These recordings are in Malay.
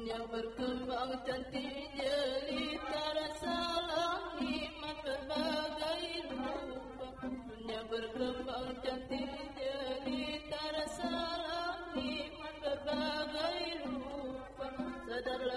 Dunia berkembang cantik jelita rasa nikmat berbagai rupa. Dunia berkembang cantik jelita rasa nikmat berbagai rupa. Sadarlah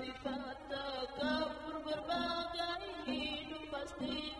Sifat takabur berbagai hidup pasti